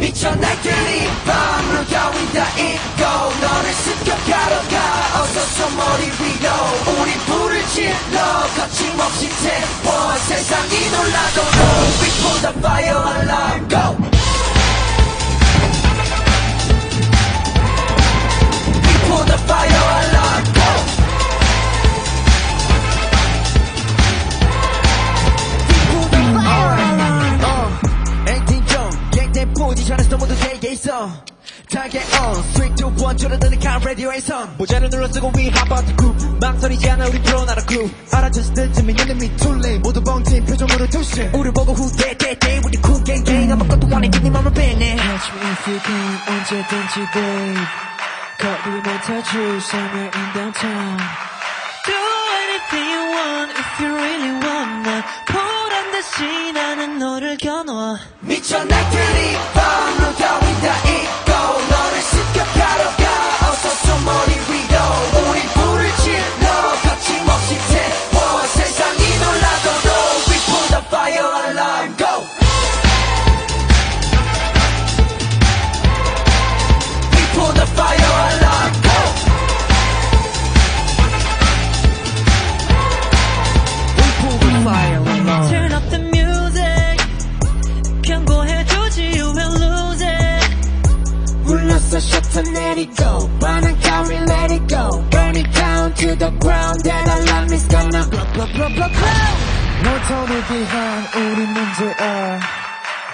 미쳐 날들이 밤을 가위 다 잊고 너를 습격하러 가 어서 저 머리 위로 우리 불을 질러 거친 모두 내게 있어 target on Switch to one 줄어드는 car radio에서 모자를 눌러 쓰고 we hop out the group 망설이지 않아 우리 드러나라 crew 알아챘을 때쯤엔 enemy too late 모두 뻥친 표정으로 투신 우리 보고 후대 대대 우리 cool gang gang 아무것도 원해 네 맘을 빼내 Catch me if you can 언제든지 babe 거리 못해줄 somewhere in downtown to the ground that our love is gonna blow, blow, blow, blow, blow. 널 떠올리기 한 우리 문제야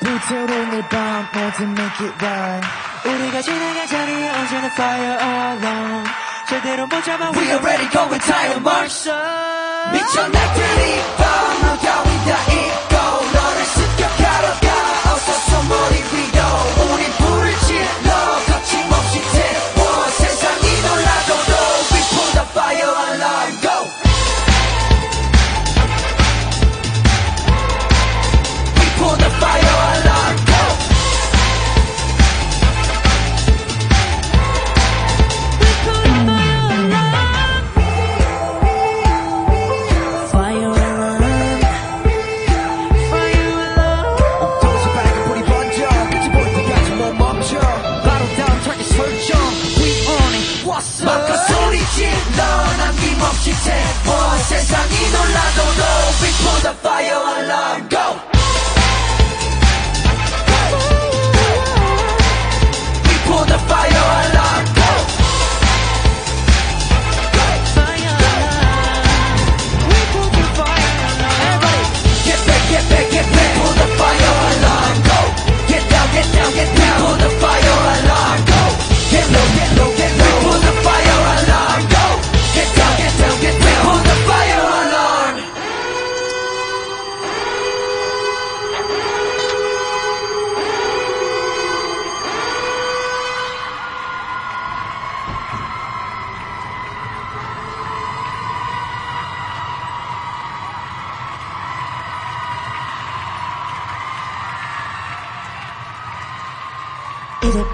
불태우는 내밤 모든 make it right 우리가 지나갈 자리에 언제나 fire along 제대로 못 잡아 We already going tired march 미쳐 날들이 밤 너가 위다 이거 없넌 남김없이 채워 세상이 놀라도너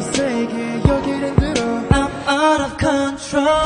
세게 여기는 들어 I'm out of control